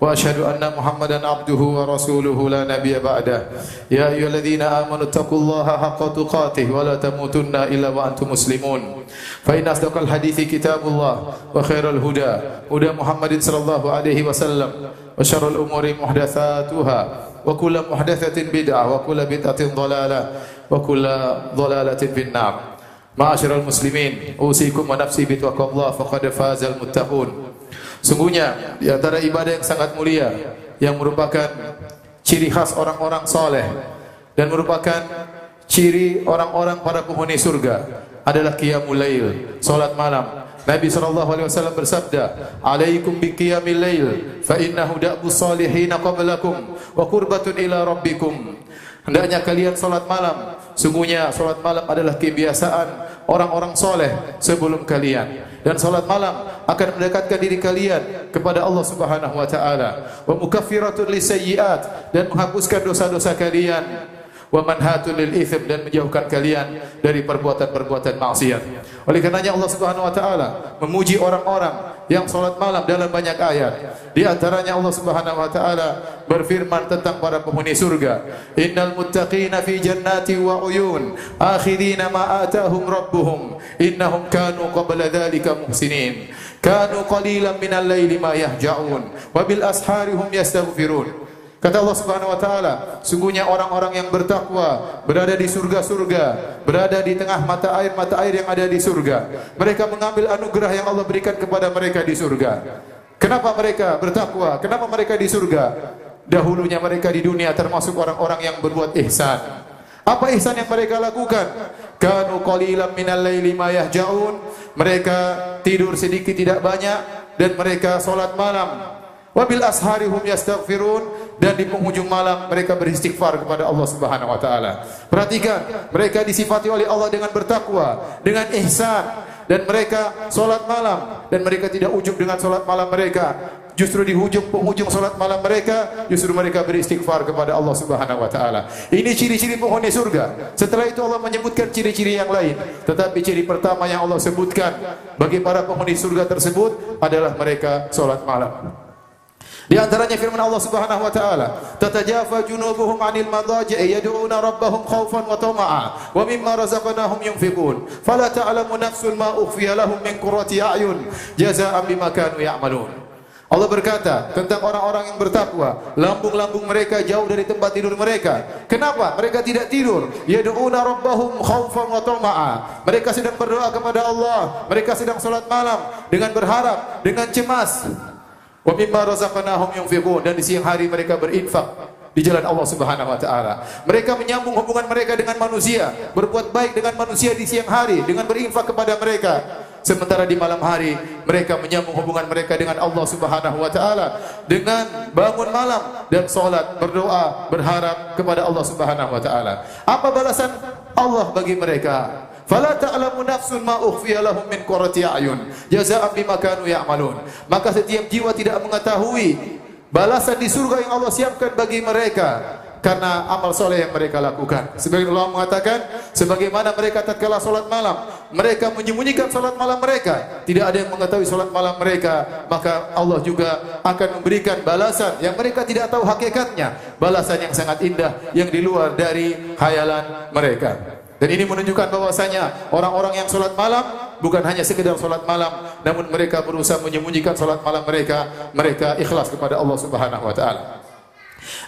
وأشهد أن محمدا عبده ورسوله لا نبي بعده. يا أيها الذين آمنوا اتقوا الله حق تقاته ولا تموتن إلا وأنتم مسلمون. فإن أصدق الحديث كتاب الله وخير الهدى هدى محمد صلى الله عليه وسلم وشر الأمور محدثاتها وكل محدثة بدعة وكل بدعة ضلالة وكل ضلالة في النار. معاشر المسلمين أوصيكم ونفسي بتقوى الله فقد فاز المتقون. Sungguhnya di antara ibadah yang sangat mulia yang merupakan ciri khas orang-orang soleh dan merupakan ciri orang-orang para penghuni surga adalah qiyamul lail, salat malam. Nabi sallallahu alaihi wasallam bersabda, "Alaikum bi qiyamil lail, fa innahu da'bu salihin qablakum wa qurbatun ila rabbikum." Hendaknya kalian salat malam. Sungguhnya salat malam adalah kebiasaan orang-orang soleh sebelum kalian dan salat malam akan mendekatkan diri kalian kepada Allah Subhanahu wa taala wa mukaffiratun lisayyi'at dan menghapuskan dosa-dosa kalian wa manhatun lil itsm dan menjauhkan kalian dari perbuatan-perbuatan maksiat. Oleh karenanya Allah Subhanahu wa taala memuji orang-orang yang salat malam dalam banyak ayat. Di antaranya Allah Subhanahu wa taala berfirman tentang para penghuni surga, "Innal muttaqina fi jannati wa uyun, akhirina ma atahum rabbuhum, innahum kanu qabla dhalika muhsinin. Kanu qalilan minal laili ma yahja'un, wa bil ashari hum yastaghfirun." Kata Allah Subhanahu wa taala, sungguhnya orang-orang yang bertakwa berada di surga-surga, berada di tengah mata air-mata air yang ada di surga. Mereka mengambil anugerah yang Allah berikan kepada mereka di surga. Kenapa mereka bertakwa? Kenapa mereka di surga? Dahulunya mereka di dunia termasuk orang-orang yang berbuat ihsan. Apa ihsan yang mereka lakukan? Kanu qalilan minal laili ma yahjaun. Mereka tidur sedikit tidak banyak dan mereka salat malam. Wabil ashari hum yastaghfirun dan di penghujung malam mereka beristighfar kepada Allah Subhanahu wa taala. Perhatikan, mereka disifati oleh Allah dengan bertakwa, dengan ihsan dan mereka salat malam dan mereka tidak ujub dengan salat malam mereka. Justru di hujung penghujung salat malam mereka justru mereka beristighfar kepada Allah Subhanahu wa taala. Ini ciri-ciri penghuni surga. Setelah itu Allah menyebutkan ciri-ciri yang lain, tetapi ciri pertama yang Allah sebutkan bagi para penghuni surga tersebut adalah mereka salat malam. Di antaranya firman Allah Subhanahu wa taala, "Tatajafa junubuhum 'anil madaji'i yad'una rabbahum khaufan wa tama'a wa mimma razaqnahum yunfiqun. Fala ta'lamu nafsun ma ukhfiya lahum min qurrati a'yun jazaa'an bima kanu ya'malun." Allah berkata tentang orang-orang yang bertakwa, lambung-lambung mereka jauh dari tempat tidur mereka. Kenapa? Mereka tidak tidur. Yad'una rabbahum khaufan wa tama'a. Mereka sedang berdoa kepada Allah, mereka sedang salat malam dengan berharap, dengan cemas. Wa mimma razaqnahum yunfiqun dan di siang hari mereka berinfak di jalan Allah Subhanahu wa taala. Mereka menyambung hubungan mereka dengan manusia, berbuat baik dengan manusia di siang hari dengan berinfak kepada mereka. Sementara di malam hari mereka menyambung hubungan mereka dengan Allah Subhanahu wa taala dengan bangun malam dan salat, berdoa, berharap kepada Allah Subhanahu wa taala. Apa balasan Allah bagi mereka? Fala ta'lamu nafsun ma ukhfiya lahum min qurrati a'yun jazaa'an bima kanu ya'malun. Maka setiap jiwa tidak mengetahui balasan di surga yang Allah siapkan bagi mereka karena amal soleh yang mereka lakukan. Sebagian Allah mengatakan, sebagaimana mereka tatkala solat malam, mereka menyembunyikan solat malam mereka. Tidak ada yang mengetahui solat malam mereka, maka Allah juga akan memberikan balasan yang mereka tidak tahu hakikatnya. Balasan yang sangat indah, yang di luar dari khayalan mereka. Dan ini menunjukkan bahwasanya orang-orang yang solat malam bukan hanya sekedar solat malam, namun mereka berusaha menyembunyikan solat malam mereka, mereka ikhlas kepada Allah Subhanahu Wa Taala.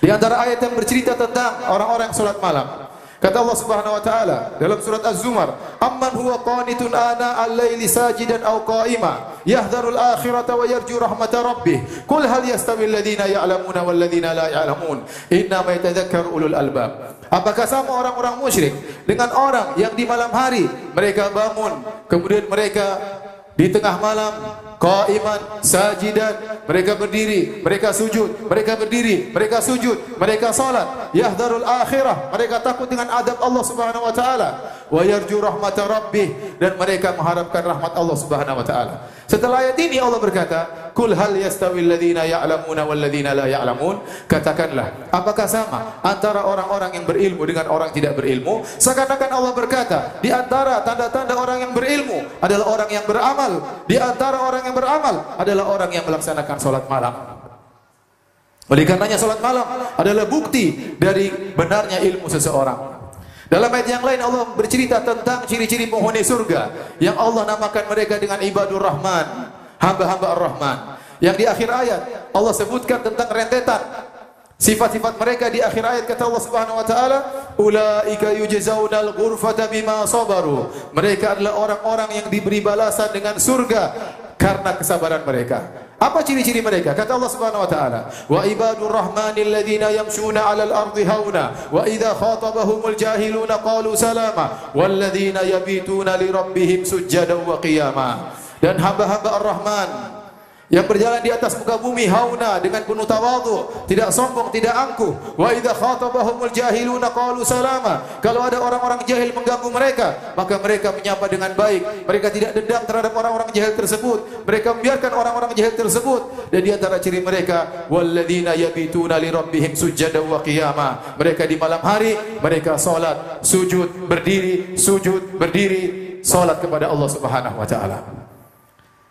Di antara ayat yang bercerita tentang orang-orang yang solat malam, Kata Allah Subhanahu wa taala dalam surat Az-Zumar, "Amman huwa qanitun ana al-laili sajidan aw qa'ima, yahdharu al-akhirata wa yarju rahmata rabbih. Qul hal yastawi alladhina ya'lamuna wal ladhina la ya'lamun? Inna ma yatadhakkaru ulul albab." Apakah sama orang-orang musyrik dengan orang yang di malam hari mereka bangun, kemudian mereka di tengah malam qaiman sajidan mereka berdiri mereka sujud mereka berdiri mereka sujud mereka salat yahdharul akhirah mereka takut dengan adab Allah Subhanahu wa taala wa yarju rahmata rabbih dan mereka mengharapkan rahmat Allah Subhanahu wa taala. Setelah ayat ini Allah berkata, "Kul hal yastawil ladzina ya'lamuna wal ladzina la ya'lamun?" Katakanlah, apakah sama antara orang-orang yang berilmu dengan orang tidak berilmu? Seakan-akan Allah berkata, di antara tanda-tanda orang yang berilmu adalah orang yang beramal, di antara orang yang beramal adalah orang yang melaksanakan salat malam. Oleh karenanya salat malam adalah bukti dari benarnya ilmu seseorang. Dalam ayat yang lain Allah bercerita tentang ciri-ciri penghuni surga yang Allah namakan mereka dengan ibadur rahman, hamba-hamba ar-rahman. Yang di akhir ayat Allah sebutkan tentang rentetan sifat-sifat mereka di akhir ayat kata Allah Subhanahu wa taala, ulaika yujzauna al-ghurfata bima sabaru. Mereka adalah orang-orang yang diberi balasan dengan surga karena kesabaran mereka. Apa ciri-ciri mereka? Kata Allah Subhanahu wa taala, "Wa ibadur rahmanil ladzina yamshuna 'alal ardi hauna wa idza khatabahumul jahiluna qalu salama wal ladzina yabituna li rabbihim sujadan wa qiyama." Dan hamba-hamba Ar-Rahman yang berjalan di atas muka bumi hauna dengan penuh tawadhu, tidak sombong, tidak angkuh. Wa idza khatabahumul jahiluna qalu salama. Kalau ada orang-orang jahil mengganggu mereka, maka mereka menyapa dengan baik. Mereka tidak dendam terhadap orang-orang jahil tersebut. Mereka membiarkan orang-orang jahil tersebut. Dan di antara ciri mereka, walladzina yabituna li rabbihim sujadan wa qiyama. Mereka di malam hari mereka salat, sujud, berdiri, sujud, berdiri, salat kepada Allah Subhanahu wa taala.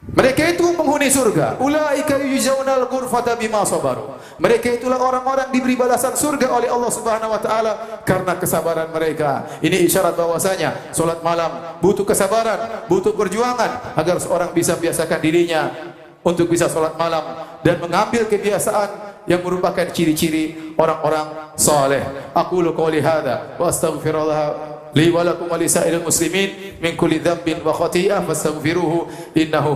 Mereka itu penghuni surga. Ulaika yujzaunal ghurfata bima sabaru. Mereka itulah orang-orang diberi balasan surga oleh Allah Subhanahu wa taala karena kesabaran mereka. Ini isyarat bahwasanya salat malam butuh kesabaran, butuh perjuangan agar seorang bisa biasakan dirinya untuk bisa salat malam dan mengambil kebiasaan yang merupakan ciri-ciri orang-orang saleh. Aku qouli hadza wa astaghfirullah li wa lakum wa lisa'il muslimin min kulli dhanbin wa khati'ah fastaghfiruhu innahu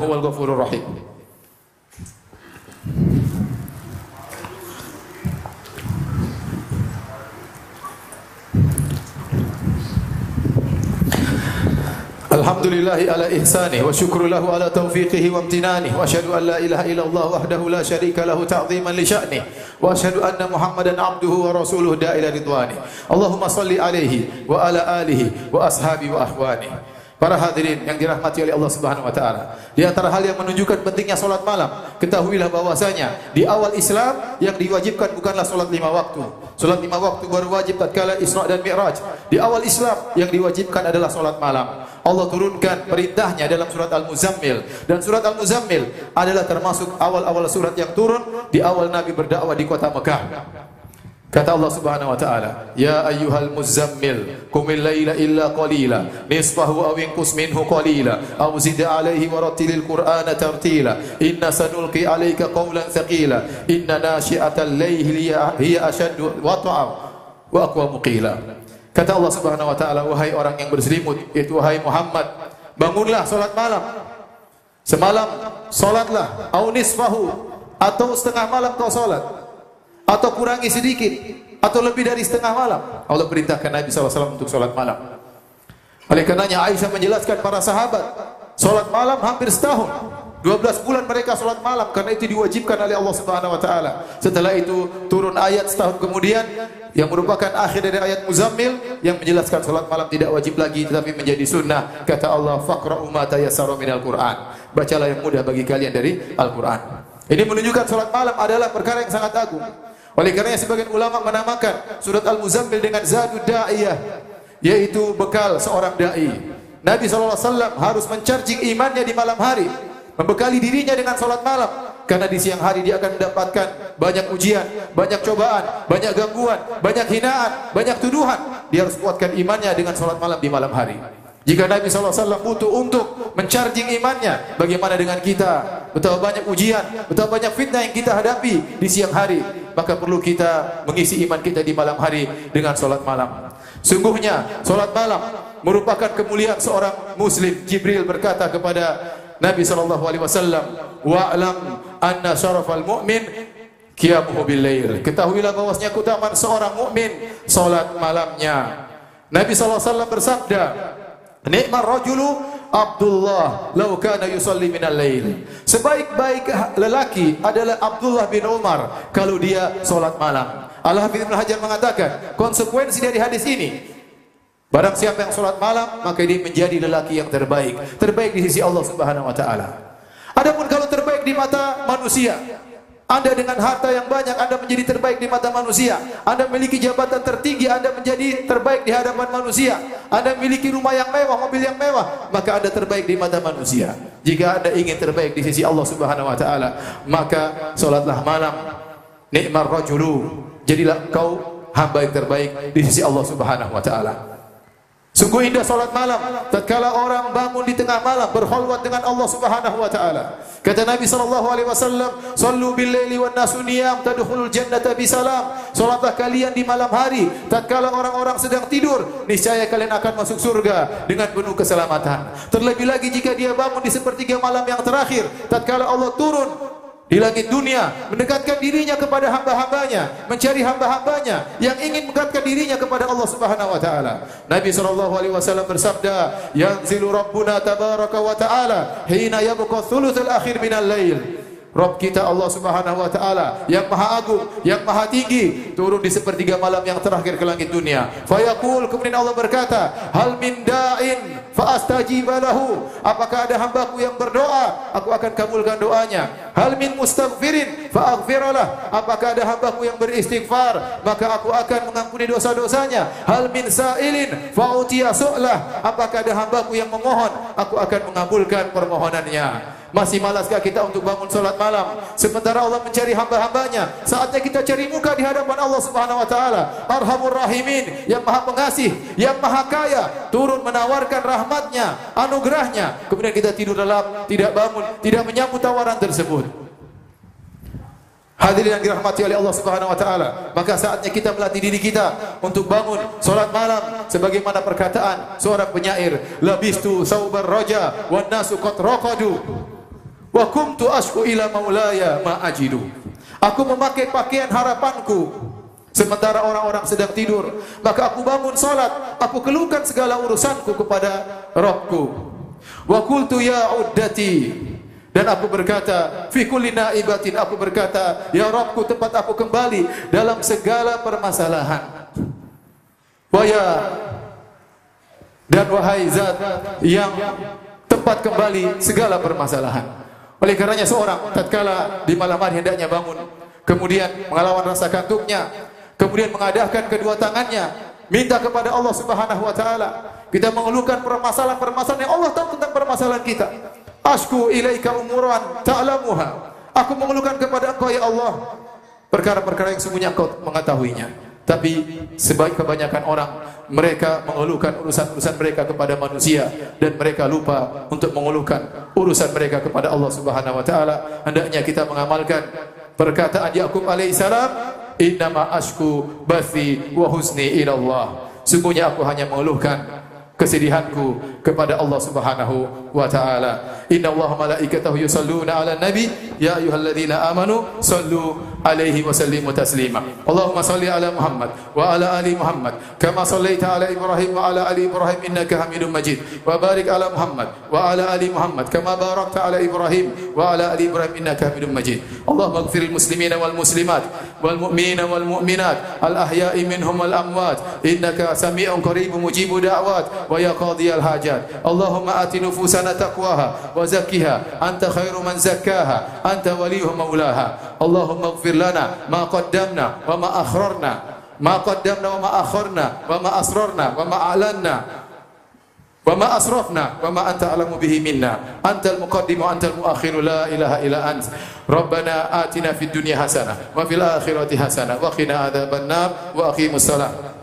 الحمد لله على إحسانه وشكر له على توفيقه وامتنانه وأشهد أن لا إله إلا الله وحده لا شريك له تعظيما لشأنه وأشهد أن محمدا عبده ورسوله دائل رضوانه اللهم صل عليه وعلى آله وأصحابه وأحوانه Para hadirin yang dirahmati oleh Allah Subhanahu wa taala. Di antara hal yang menunjukkan pentingnya salat malam, ketahuilah bahwasanya di awal Islam yang diwajibkan bukanlah salat lima waktu. Salat lima waktu baru wajib tatkala Isra dan Mi'raj. Di awal Islam yang diwajibkan adalah salat malam. Allah turunkan perintahnya dalam surat Al-Muzammil dan surat Al-Muzammil adalah termasuk awal-awal surat yang turun di awal Nabi berdakwah di kota Mekah. Kata Allah Subhanahu wa taala, "Ya ayyuhal muzammil, qumil laila illa qalila, nisfahu aw inqus minhu qalila, aw zid 'alayhi wa rattilil qur'ana tartila. Inna sanulqi 'alayka qawlan thaqila, inna nashi'atal layli hiya ashaddu wat'a wa aqwa muqila." Kata Allah Subhanahu wa taala, "Wahai orang yang berselimut, itu wahai Muhammad, bangunlah salat malam. Semalam salatlah, aw nisfahu atau setengah malam kau salat." Atau kurangi sedikit atau lebih dari setengah malam Allah perintahkan Nabi SAW untuk solat malam oleh karenanya Aisyah menjelaskan para sahabat solat malam hampir setahun 12 bulan mereka solat malam karena itu diwajibkan oleh Allah Subhanahu wa taala. Setelah itu turun ayat setahun kemudian yang merupakan akhir dari ayat Muzammil yang menjelaskan solat malam tidak wajib lagi tetapi menjadi sunnah. Kata Allah, "Faqra'u ma tayassara minal Qur'an." Bacalah yang mudah bagi kalian dari Al-Qur'an. Ini menunjukkan solat malam adalah perkara yang sangat agung. Oleh kerana sebagian ulama menamakan surat Al-Muzammil dengan Zadud Da'iyah yaitu bekal seorang dai. Nabi SAW harus mencharging imannya di malam hari, membekali dirinya dengan salat malam karena di siang hari dia akan mendapatkan banyak ujian, banyak cobaan, banyak gangguan, banyak hinaan, banyak tuduhan. Dia harus kuatkan imannya dengan salat malam di malam hari. Jika Nabi SAW butuh untuk mencharging imannya, bagaimana dengan kita? Betapa banyak ujian, betapa banyak fitnah yang kita hadapi di siang hari. Maka perlu kita mengisi iman kita di malam hari dengan solat malam. Sungguhnya solat malam merupakan kemuliaan seorang Muslim. Jibril berkata kepada Nabi SAW, Wa'alam anna syarafal mu'min kiamuhu bil lail. Ketahuilah bahwasanya keutamaan seorang mukmin solat malamnya. Nabi SAW bersabda, Nikmat rajulu Abdullah law kana yusalli min al-lail. Sebaik-baik lelaki adalah Abdullah bin Umar kalau dia salat malam. Al-Hafidz Ibnu Hajar mengatakan, konsekuensi dari hadis ini Barang siapa yang solat malam, maka dia menjadi lelaki yang terbaik. Terbaik di sisi Allah Subhanahu wa taala. Adapun kalau terbaik di mata manusia, anda dengan harta yang banyak, Anda menjadi terbaik di mata manusia. Anda memiliki jabatan tertinggi, Anda menjadi terbaik di hadapan manusia. Anda memiliki rumah yang mewah, mobil yang mewah, maka Anda terbaik di mata manusia. Jika Anda ingin terbaik di sisi Allah Subhanahu wa taala, maka salatlah malam. Nikmar rajulu. Jadilah kau hamba yang terbaik di sisi Allah Subhanahu wa taala. Sungguh indah salat malam tatkala orang bangun di tengah malam berkhulwat dengan Allah Subhanahu wa taala. Kata Nabi sallallahu alaihi wasallam, "Shallu bil laili wan nasu niyam tadkhulul jannata bi salam." Salatlah kalian di malam hari tatkala orang-orang sedang tidur, niscaya kalian akan masuk surga dengan penuh keselamatan. Terlebih lagi jika dia bangun di sepertiga malam yang terakhir tatkala Allah turun di langit dunia mendekatkan dirinya kepada hamba-hambanya mencari hamba-hambanya yang ingin mendekatkan dirinya kepada Allah Subhanahu wa taala. Nabi sallallahu alaihi wasallam bersabda yanzilu rabbuna tabaraka wa taala hina yabqa thuluthul akhir minal lail Rabb kita Allah Subhanahu wa taala yang maha agung, yang maha tinggi turun di sepertiga malam yang terakhir ke langit dunia. Fa yaqul kemudian Allah berkata, "Hal min da'in fa astajib lahu?" Apakah ada hambaku yang berdoa, aku akan kabulkan doanya. Hal min mustaghfirin fa aghfiralah? Apakah ada hambaku yang beristighfar, maka aku akan mengampuni dosa-dosanya. Hal min sa'ilin fa utiya su'lah? Apakah ada hambaku yang memohon, aku akan mengabulkan permohonannya. Masih malaskah kita untuk bangun solat malam sementara Allah mencari hamba-hambanya? Saatnya kita cari muka di hadapan Allah Subhanahu wa taala. Arhamur Rahimin, yang Maha Pengasih, yang Maha Kaya, turun menawarkan rahmatnya, anugerahnya. Kemudian kita tidur dalam, tidak bangun, tidak menyambut tawaran tersebut. Hadirin yang dirahmati oleh Allah Subhanahu wa taala, maka saatnya kita melatih diri kita untuk bangun salat malam sebagaimana perkataan seorang penyair, labistu saubar raja wan nasu qad raqadu wa kumtu asku ila maulaya ma ajidu. Aku memakai pakaian harapanku. Sementara orang-orang sedang tidur maka aku bangun salat. Aku keluhkan segala urusanku kepada Rabbku. Wa qultu ya uddati. Dan aku berkata fi kulli naibatin aku berkata ya Rabbku tempat aku kembali dalam segala permasalahan. Wa ya. Dan wahai zat yang tempat kembali segala permasalahan oleh karenanya seorang tatkala di malam hari hendaknya bangun, kemudian mengelawan rasa kantuknya, kemudian mengadakan kedua tangannya, minta kepada Allah Subhanahu wa taala. Kita mengeluhkan permasalahan-permasalahan yang Allah tahu tentang permasalahan kita. Asku ilaika umuran ta'lamuha. Aku mengeluhkan kepada Engkau ya Allah perkara-perkara yang semuanya Engkau mengetahuinya. Tapi sebaik kebanyakan orang mereka mengeluhkan urusan-urusan mereka kepada manusia dan mereka lupa untuk mengeluhkan urusan mereka kepada Allah Subhanahu wa taala. Hendaknya kita mengamalkan perkataan Yakub alaihi salam, "Innama ashku bathi wa husni ila Allah." Sungguhnya aku hanya mengeluhkan kesedihanku kepada Allah Subhanahu wa taala. Inna Allah malaikatahu yusalluna ala nabi يا أيها الذين آمنوا صلوا عليه وسلموا تسليما. اللهم صل على محمد وعلى آل محمد. كما صليت على إبراهيم وعلى آل إبراهيم إنك حميد مجيد. وبارك على محمد وعلى آل محمد. كما باركت على إبراهيم وعلى آل إبراهيم إنك حميد مجيد. اللهم اغفر المسلمين والمسلمات والمؤمنين والمؤمنات الأحياء منهم والأموات. إنك سميع قريب مجيب دعوات ويا قاضي الحاجات. اللهم آت نفوسنا تقواها وزكها. أنت خير من زكاها. أنت وليه مولاها. اللهم اغفر لنا ما قدمنا وما أخررنا. ما قدمنا وما أخرنا وما أسررنا وما أعلنا وما أسرفنا وما أنت أعلم به منا. أنت المقدم وأنت المؤخر. لا إله إلا أنت. ربنا آتنا في الدنيا حسنة وفي الآخرة حسنة. وقنا عذاب النار وأقيم الصلاة.